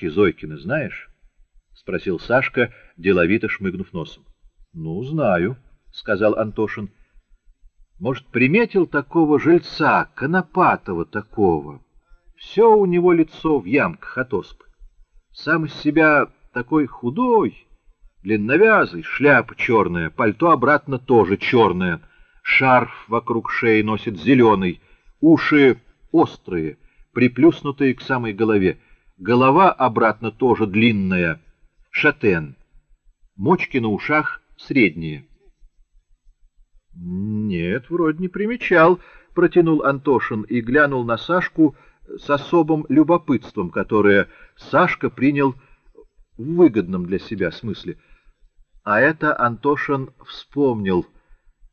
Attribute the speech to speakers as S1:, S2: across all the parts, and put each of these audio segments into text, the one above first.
S1: Зойкина знаешь? — спросил Сашка, деловито шмыгнув носом. — Ну, знаю, — сказал Антошин. — Может, приметил такого жильца, конопатого такого? Все у него лицо в ямках от оспы. Сам из себя такой худой, длинновязый, шляпа черная, пальто обратно тоже черное, шарф вокруг шеи носит зеленый, уши острые, приплюснутые к самой голове, голова обратно тоже длинная, шатен, мочки на ушах средние. — Нет, вроде не примечал, — протянул Антошин и глянул на Сашку с особым любопытством, которое Сашка принял в выгодном для себя смысле. А это Антошин вспомнил,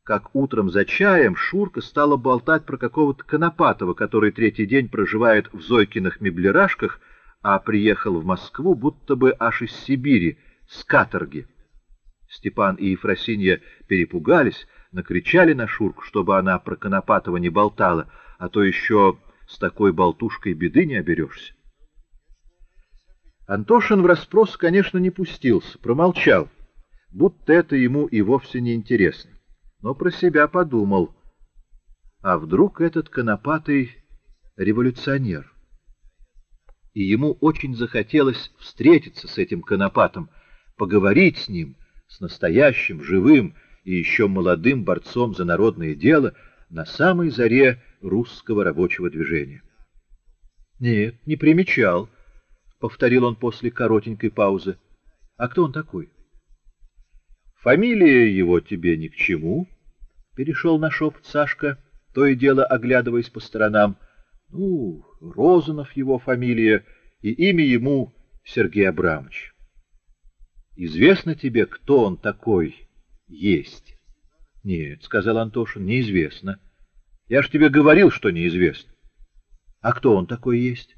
S1: как утром за чаем Шурка стала болтать про какого-то Конопатова, который третий день проживает в Зойкиных меблерашках, а приехал в Москву будто бы аж из Сибири, с каторги. Степан и Ефросинья перепугались, накричали на Шурку, чтобы она про Конопатова не болтала, а то еще с такой болтушкой беды не оберешься. Антошин в расспрос, конечно, не пустился, промолчал, будто это ему и вовсе не интересно, но про себя подумал, а вдруг этот конопатый революционер? И ему очень захотелось встретиться с этим конопатом, поговорить с ним, с настоящим, живым и еще молодым борцом за народное дело на самой заре русского рабочего движения. Нет, не примечал, —— повторил он после коротенькой паузы. — А кто он такой? — Фамилия его тебе ни к чему, — перешел на шепот Сашка, то и дело оглядываясь по сторонам. — Ну, Розанов его фамилия, и имя ему Сергей Абрамович. — Известно тебе, кто он такой есть? — Нет, — сказал Антошин, — неизвестно. Я ж тебе говорил, что неизвестно. — А кто он такой есть?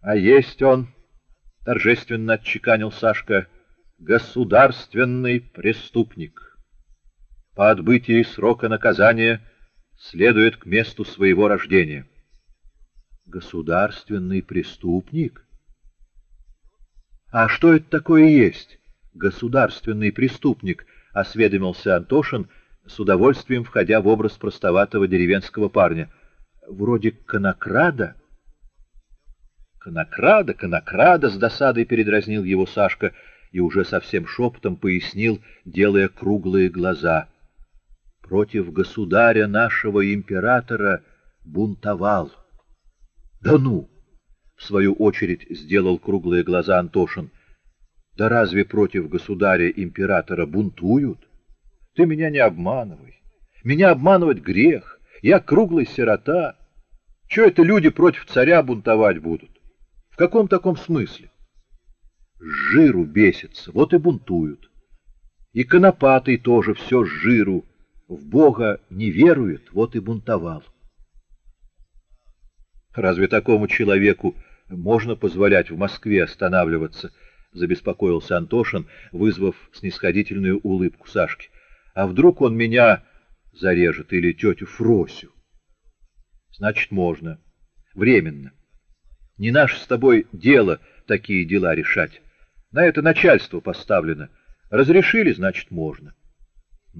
S1: А есть он, — торжественно отчеканил Сашка, — государственный преступник. По отбытии срока наказания следует к месту своего рождения. Государственный преступник? А что это такое есть? Государственный преступник, — осведомился Антошин, с удовольствием входя в образ простоватого деревенского парня. Вроде конокрада? — «Конокрада, конокрада!» — с досадой передразнил его Сашка и уже совсем шепотом пояснил, делая круглые глаза. «Против государя нашего императора бунтовал». «Да ну!» — в свою очередь сделал круглые глаза Антошин. «Да разве против государя императора бунтуют? Ты меня не обманывай. Меня обманывать грех. Я круглый сирота. Чего это люди против царя бунтовать будут? В каком таком смысле? С жиру бесятся, вот и бунтуют. И конопатый тоже все с жиру, в Бога не верует, вот и бунтовал. Разве такому человеку можно позволять в Москве останавливаться? Забеспокоился Антошин, вызвав снисходительную улыбку Сашки. А вдруг он меня зарежет или тетю Фросю? Значит, можно. Временно. Не наше с тобой дело такие дела решать. На это начальство поставлено. Разрешили, значит, можно. —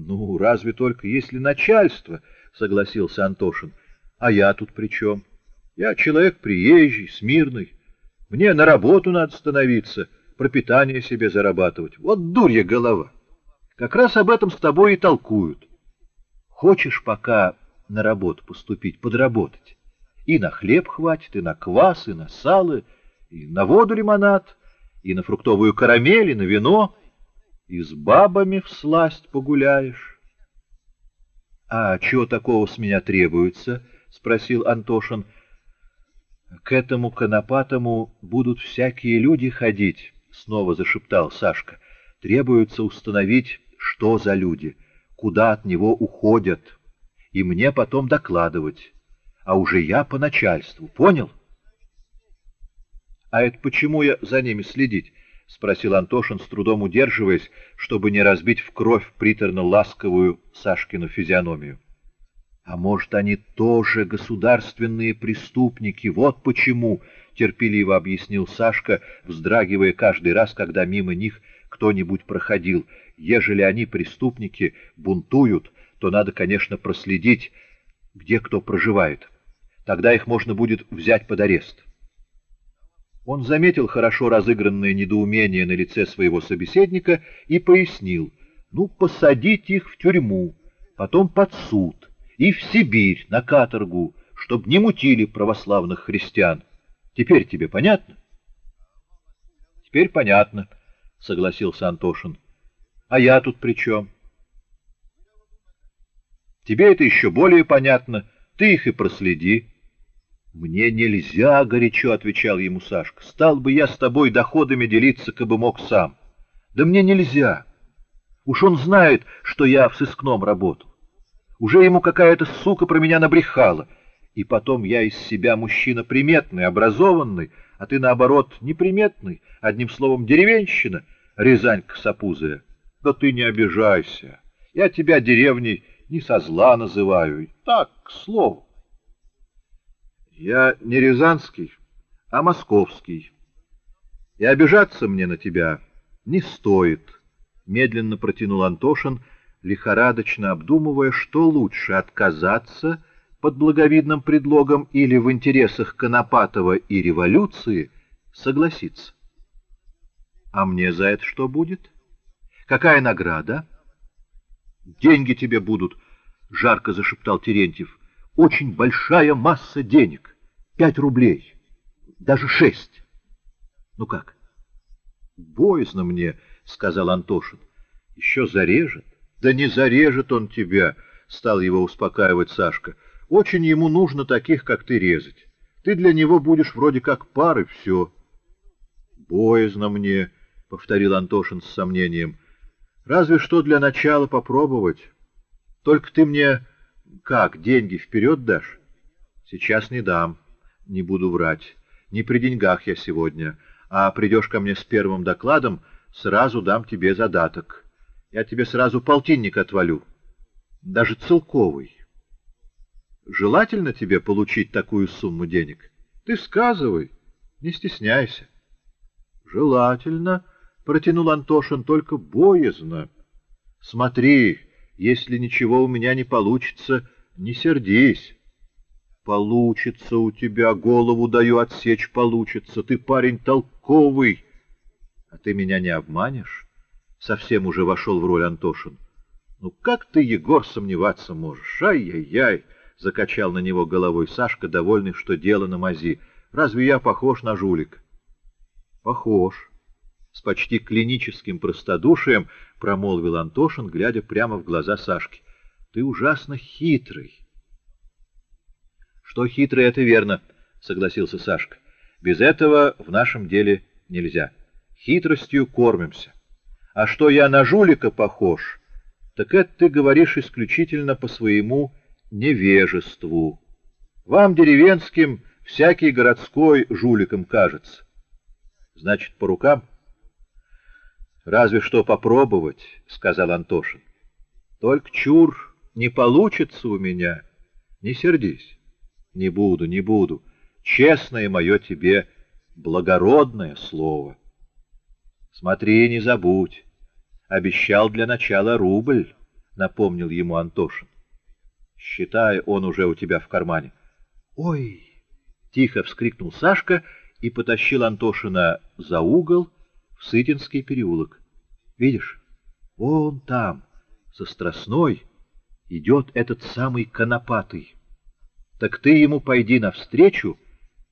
S1: Ну, разве только если начальство, — согласился Антошин. — А я тут при чем? Я человек приезжий, смирный. Мне на работу надо становиться, пропитание себе зарабатывать. Вот дурья голова. Как раз об этом с тобой и толкуют. Хочешь пока на работу поступить, подработать? И на хлеб хватит, и на квас, и на сало, и на воду лимонад, и на фруктовую карамель, и на вино, и с бабами всласть погуляешь. — А чего такого с меня требуется? — спросил Антошин. — К этому конопатому будут всякие люди ходить, — снова зашептал Сашка. — Требуется установить, что за люди, куда от него уходят, и мне потом докладывать а уже я по начальству. Понял? — А это почему я за ними следить? — спросил Антошин, с трудом удерживаясь, чтобы не разбить в кровь приторно-ласковую Сашкину физиономию. — А может, они тоже государственные преступники, вот почему, — терпеливо объяснил Сашка, вздрагивая каждый раз, когда мимо них кто-нибудь проходил. Ежели они преступники, бунтуют, то надо, конечно, проследить, где кто проживает. Тогда их можно будет взять под арест. Он заметил хорошо разыгранное недоумение на лице своего собеседника и пояснил, ну, посадить их в тюрьму, потом под суд и в Сибирь на каторгу, чтоб не мутили православных христиан. Теперь тебе понятно? — Теперь понятно, — согласился Антошин. — А я тут при чем? — Тебе это еще более понятно. Ты их и проследи. — Мне нельзя, — горячо отвечал ему Сашка. — Стал бы я с тобой доходами делиться, кабы мог сам. Да мне нельзя. Уж он знает, что я в сыскном работал. Уже ему какая-то сука про меня набрехала. И потом я из себя мужчина приметный, образованный, а ты, наоборот, неприметный, одним словом, деревенщина, Рязанька сапузая. Да ты не обижайся. Я тебя деревней не со зла называю, так, к слову. Я не рязанский, а московский. И обижаться мне на тебя не стоит, — медленно протянул Антошин, — лихорадочно обдумывая, что лучше отказаться под благовидным предлогом или в интересах Конопатова и революции согласиться. А мне за это что будет? Какая награда? Деньги тебе будут, — жарко зашептал Терентьев. Очень большая масса денег. Пять рублей. Даже шесть. Ну как? Боязно мне, — сказал Антошин. Еще зарежет. Да не зарежет он тебя, — стал его успокаивать Сашка. Очень ему нужно таких, как ты, резать. Ты для него будешь вроде как пар, и все. Боязно мне, — повторил Антошин с сомнением. Разве что для начала попробовать. Только ты мне как, деньги вперед дашь? Сейчас не дам, не буду врать. Не при деньгах я сегодня, а придешь ко мне с первым докладом, сразу дам тебе задаток. Я тебе сразу полтинник отвалю, даже целковый. Желательно тебе получить такую сумму денег? Ты сказывай, не стесняйся. Желательно, — протянул Антошин, — только боязно. Смотри, если ничего у меня не получится, не сердись. Получится у тебя, голову даю отсечь, получится. Ты парень толковый, а ты меня не обманешь? Совсем уже вошел в роль Антошин. «Ну как ты, Егор, сомневаться можешь? Ай-яй-яй!» — закачал на него головой Сашка, довольный, что дело на мази. «Разве я похож на жулик?» «Похож». С почти клиническим простодушием промолвил Антошин, глядя прямо в глаза Сашки. «Ты ужасно хитрый». «Что хитрый, это верно», — согласился Сашка. «Без этого в нашем деле нельзя. Хитростью кормимся». А что я на жулика похож, так это ты говоришь исключительно по своему невежеству. Вам, деревенским, всякий городской жуликом кажется. Значит, по рукам? Разве что попробовать, — сказал Антошин. Только чур, не получится у меня. Не сердись. Не буду, не буду. Честное мое тебе благородное слово. Смотри, не забудь. Обещал для начала рубль, — напомнил ему Антошин. Считай, он уже у тебя в кармане. Ой! — тихо вскрикнул Сашка и потащил Антошина за угол в Сытинский переулок. Видишь, вон там, со Страстной, идет этот самый Конопатый. Так ты ему пойди навстречу